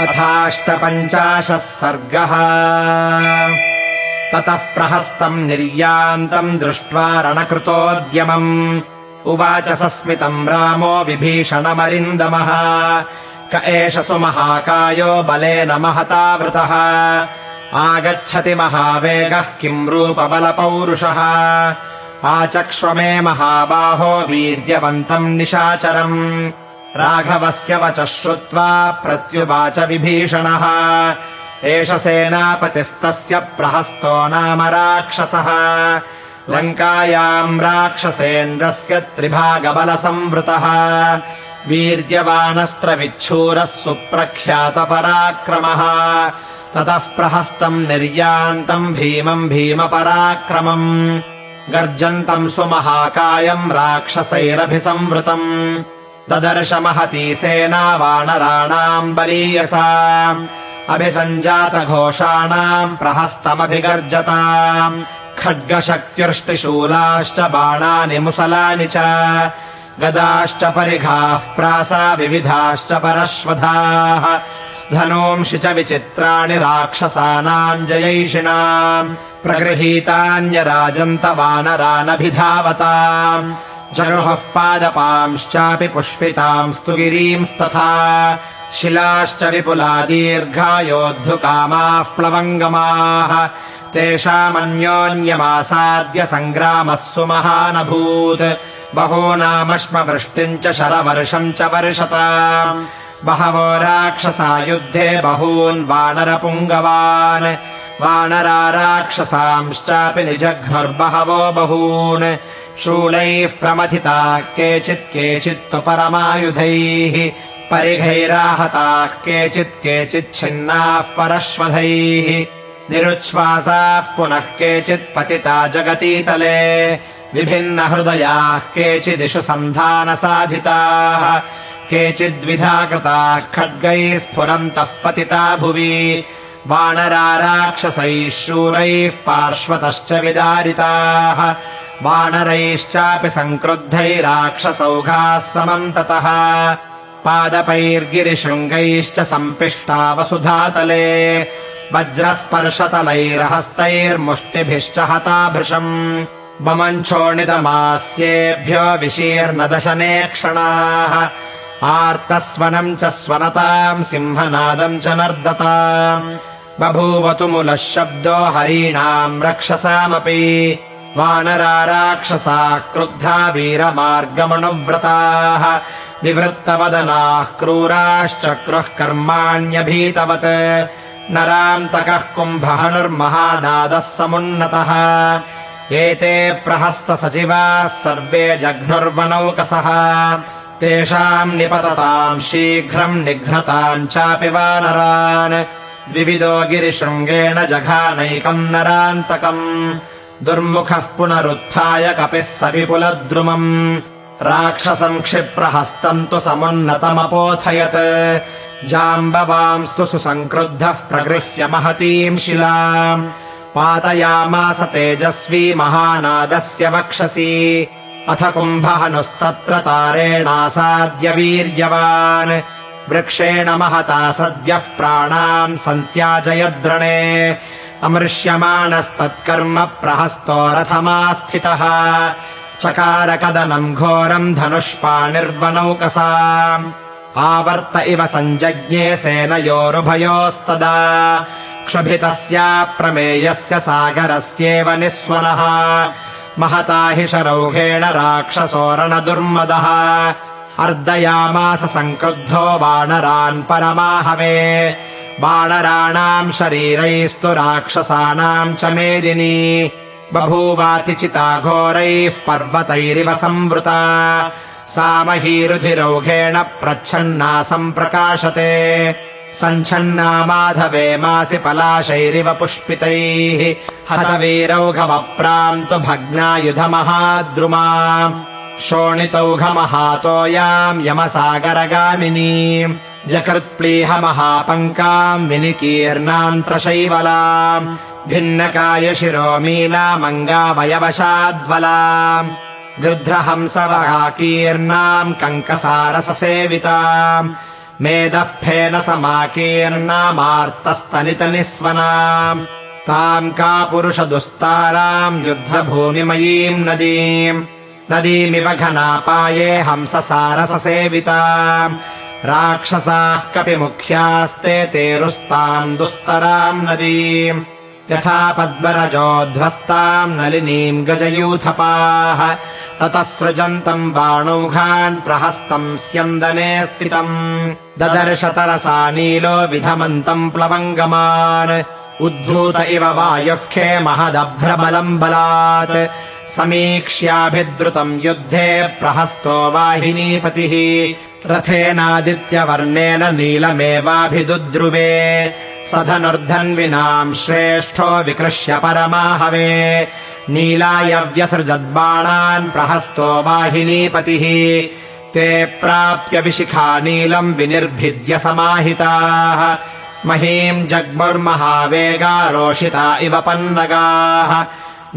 अथाष्टपञ्चाशः सर्गः। ततः प्रहस्तम् निर्यान्तम् दृष्ट्वा रणकृतोद्यमम्। उवाच सस्मितम् रामो विभीषणमरिन्दमः। क एष सुमहाकायो बलेन महतावृतः आगच्छति महावेगः किम् रूपबलपौरुषः। आचक्ष्व मे महाबाहो वीर्यवन्तम् निशाचरम् राघवस्य वचः श्रुत्वा प्रत्युवाच विभीषणः। एष सेनापतिस्तस्य प्रहस्तो नाम राक्षसः। लङ्कायाम् राक्षसेन्द्रस्य त्रिभागबलसंवृतः। वीर्यवानस्त्रविच्छूरः सुप्रख्यातपराक्रमः। ततः प्रहस्तम् निर्यान्तम् भीमम् भीमपराक्रमम्। गर्जन्तम् सुमहाकायम् राक्षसैरभिसंवृतम् ददर्श महती सेना वानराणाम् बलीयसा अभिसञ्जातघोषाणाम् प्रहस्तमभिगर्जताम्। खड्गशक्त्यर्ष्टिशूलाश्च बाणानि मुसलानि च। गदाश्च परिघाः प्रासा विविधाश्च परश्वधाः। धनूंषि च विचित्राणि राक्षसानाम् जयैषिणाम् प्रगृहीतान्यराजन्तवानरानभिधावताम् जगृहः पादपांश्चापि पुष्पितांस्तु गिरींस्तथा। शिलाश्च विपुला दीर्घायोद्धुकामाः प्लवङ्गमाः। तेषामन्योन्यमासाद्य सङ्ग्रामः सुमहानभूत्। बहूनामश्मवृष्टिम् च शरवर्षम् च वर्षताम् बहवो राक्षसा युद्धे बहून् वानरपुङ्गवान्। वानरा राक्षसांश्चापि निजघ्नुर्बहवो बहून् शूलैः प्रमथिताः केचित् केचित्तु परमायुधैः परिघैराहताः केचित् केचिच्छिन्नाः परश्वधैः निरुच्छ्वासाः पुनः केचित् पतिता जगतीतले विभिन्नहृदयाः केचिदिषु सन्धानसाधिताः केचिद्विधा कृताः खड्गैः स्फुरन्तः पतिता भुवि वानरा राक्षसैः शूरैः पार्श्वतश्च विदारिताः वानरैश्चापि सङ्क्रुद्धैराक्षसौघाः समम् ततः। पादपैर्गिरिशृङ्गैश्च सम्पिष्टा वसुधातले। वज्रस्पर्शतलैर्हस्तैर्मुष्टिभिश्च हता भृशम् बमञ्छोणितमास्येभ्यो विशीर्णदशने क्षणाः। आर्तस्वनम् च स्वनताम् सिंहनादम् च नर्दताम्। बभूवतु मुलः शब्दो हरीणाम् रक्षसामपि वानरा राक्षसाः क्रुद्धा वीरमार्गमनुव्रताः। विवृत्तवदनाः क्रूराश्चक्रुः कर्माण्यभीतवत्। नरान्तकः कुम्भहनुर्महानादः समुन्नतः। एते प्रहस्तसचिवाः सर्वे जघ्नुर्वनौकसः। तेषाम् निपतताम् शीघ्रम् निघ्नताम् चापि वानरान् द्विविदो गिरिशृङ्गेण जघानैकम् नरान्तकम् दुर्मुखः पुनरुत्थाय कपिः स विपुलद्रुमम् राक्षसम् क्षिप्रहस्तम् तु समुन्नतमपोथयत्। जाम्बवांस्तु सुसङ्क्रुद्धः प्रगृह्य महतीम् शिलाम् पातयामास तेजस्वी महानादस्य वक्षसि। अथ कुम्भहनुस्तत्र तारेणासाद्य वीर्यवान्। वृक्षेण महता सद्यः प्राणान् सन्त्याजयद्रणे अमृष्यमाणस्तत्कर्म प्रहस्तो रथमास्थितः। चकारकदनम् घोरम् धनुष्पाणिर्वनौकसा। आवर्त इव सञ्जज्ञे सेनयोरुभयोस्तदा। क्षुभितस्याप्रमेयस्य सागरस्येव निःस्वनः। महता हि शरौघेण राक्षसोरणदुर्मदः। अर्दयामास सङ्क्रुद्धो वानरान् परमाहवे वानराणाम् शरीरैस्तु राक्षसानाम् च मेदिनी। बभूवातिचिता घोरैः पर्वतैरिव संवृता। सा महीरुधिरौघेण प्रच्छन्ना सम्प्रकाशते। सञ्छन्ना माधवे मासि पलाशैरिव पुष्पितैः। हतवीरौघमप्राम् तु भग्नायुधमहाद्रुमा। शोणितौघमहातोयाम् यमसागरगामिनी जकृत्प्लीहमहापङ्काम् विनिकीर्णान्त्रशैवलाम् भिन्नकायशिरोमीनामङ्गावयवशाद्वलाम् गृध्रहंसवहाकीर्णाम् कङ्कसारससेविताम् मेदः फेन समाकीर्णामार्तस्तनितनिस्वना ताम् का पुरुषदुस्ताराम् युद्धभूमिमयीम् नदीम् नदीमिव घनापाये हंससारससेविता राक्षसाः कपि मुख्यास्ते तेरुस्ताम् दुस्तराम् नदीम् यथा पद्मरजोध्वस्ताम् नलिनीम् गजयूथपाः ततः सृजन्तम् बाणौघान् प्रहस्तम् स्यन्दने स्थितम्। ददर्शतरसा नीलो विधमन्तम् प्लवङ्गमान् उद्धूत इव वायुःखे महदभ्रबलम् बलात् समीक्ष्याभिद्रुतम् युद्धे प्रहस्तो वाहिनीपतिः रथेनादित्यवर्णेन नीलमेवाभिदुद्रुवे स धनुर्धन्विनाम् श्रेष्ठो विकृष्य परमाहवे नीलाय व्यसृजद्बाणान् प्रहस्तो वाहिनीपतिः ते प्राप्य विशिखा नीलम् विनिर्भिद्य समाहिताः महीम् जग्मुर्महावेगा रोषिता इव पन्नगाः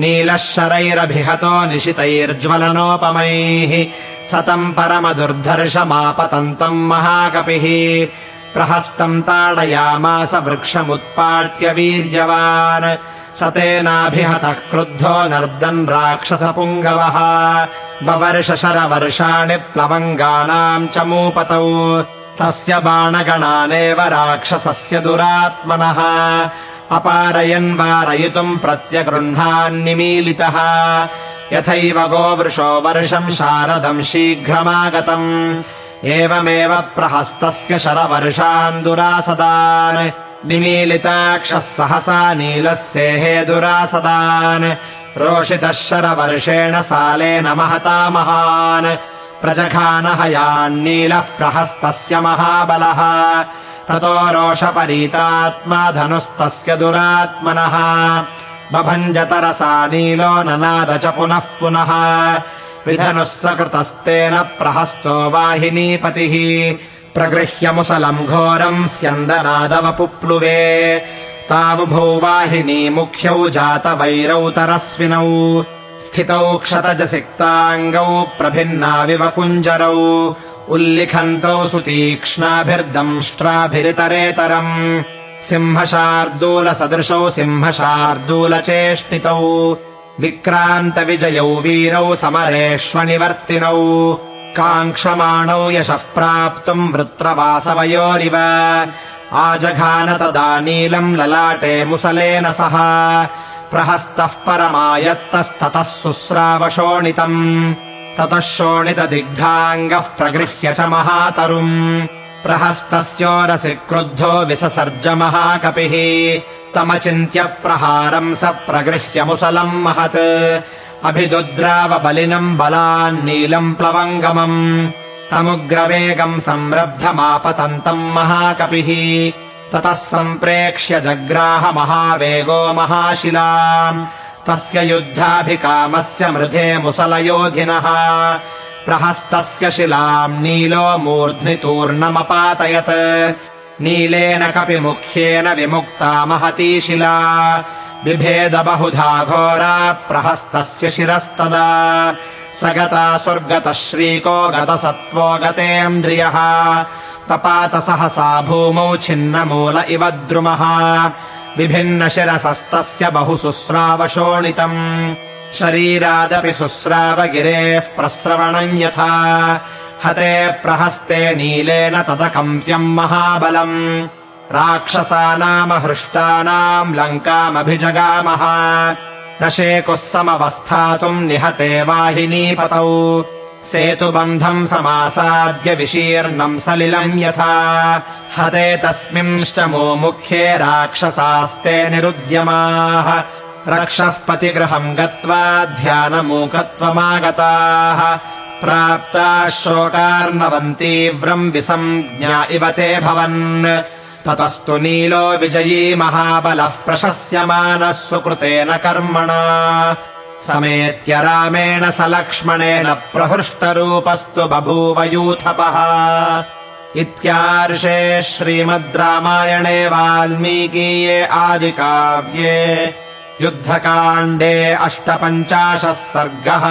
नीलः शरैरभिहतो निशितैर्ज्वलनोपमैः सतम् परमदुर्धर्षमापतन्तम् महाकपिः प्रहस्तम् ताडयामास वृक्षमुत्पाट्य वीर्यवान् स तेनाभिहतः क्रुद्धो नर्दन् राक्षसपुङ्गवः बवर्षशरवर्षाणि प्लवङ्गानाम् च मूपतौ तस्य बाणगणानेव राक्षसस्य दुरात्मनः अपारयन् वारयितुम् प्रत्यगृह्णान्निमीलितः। यथैव गोवृषो वर्षम् शारदम् शीघ्रमागतम्। एवमेव प्रहस्तस्य शरवर्षान् दुरासदान् निमीलिताक्षः सहसा नीलस्येहे दुरासदान् रोषितः शरवर्षेण सालेन महता महान्। प्रजघानहयान्नीलः प्रहस्तस्य महाबलः ततो रोषपरीतात्मा धनुस्तस्य दुरात्मनः। बभञ्जतरसा नीलो ननाद च पुनः पुनः। विधनुः सकृतस्तेन प्रहस्तो वाहिनीपतिः। प्रगृह्य मुसलम् घोरम् स्यन्दनादवपुप्लुवे। तावुभौ वाहिनी मुख्यौ जातवैरौ तरस्विनौ। स्थितौ क्षतजसिक्ताङ्गौ प्रभिन्नाविव कुञ्जरौ उल्लिखन्तौ सुतीक्ष्णाभिर्दंष्ट्राभिरितरेतरम्। सिंहशार्दूलसदृशौ सिंहशार्दूलचेष्टितौ। विक्रान्तविजयौ वीरौ समरेष्वनिवर्तिनौ। काङ्क्षमाणौ यशः प्राप्तुम् वृत्रवासवयोरिव। आजघान तदा नीलम् ललाटे मुसलेन सह। प्रहस्तः परमायत्तस्ततः शुश्रावशोणितम् ततः शोणितदिग्धाङ्गः प्रगृह्य च महातरुम्। प्रहस्तस्योरसि क्रुद्धो विससर्ज महाकपिः। तमचिन्त्य प्रहारम् स प्रगृह्य मुसलम् महत्। अभिदुद्राव बलिनम् बलान्नीलम् प्लवङ्गमम्। तमुग्रवेगम् संरब्धमापतन्तम् महाकपिः। ततः सम्प्रेक्ष्य जग्राह महावेगो महाशिलाम् तस्य युद्धाभिकामस्य मृधे मुसलयोधिनः। प्रहस्तस्य शिलाम् नीलो मूर्ध्नि तूर्णमपातयत् नीलेन कपि मुख्येन विमुक्ता महती शिला। बिभेद बहुधा घोरा प्रहस्तस्य शिरस्तदा। स गता स्वर्गतः श्रीको गतसत्त्वो गतेन्द्रियः। पपात सहसा भूमौ छिन्नमूल इव द्रुमः विभिन्नशिरसस्तस्य बहु शुश्रावशोणितम् शरीरादपि शुश्रावगिरेः प्रस्रवणम् यथा। हते प्रहस्ते नीलेन तदकम्प्यम् महाबलम्। राक्षसानामहृष्टानाम् लङ्कामभिजगामः। न शेकुः समवस्थातुम् निहते वाहिनीपतौ सेतुबन्धम् समासाद्य विशीर्णम् सलिलम् यथा। हते तस्मिंश्च मुमुख्ये राक्षसास्ते निरुद्यमाः। रक्षः पतिगृहम् गत्वा ध्यानमूकत्वमागताः। प्राप्ताः शोकार्णवन्तीव्रम् विसञ्ज्ञा इव ते भवन्। ततस्तु नीलो विजयी महाबलः प्रशस्यमानः सुकृतेन कर्मणा समेत्य रामेण स लक्ष्मणेन प्रहृष्टरूपस्तु बभूव यूथपः। इत्यार्षे श्रीमद् रामायणे वाल्मीकीये आदिकाव्ये। युद्धकाण्डे अष्टपञ्चाशः सर्गः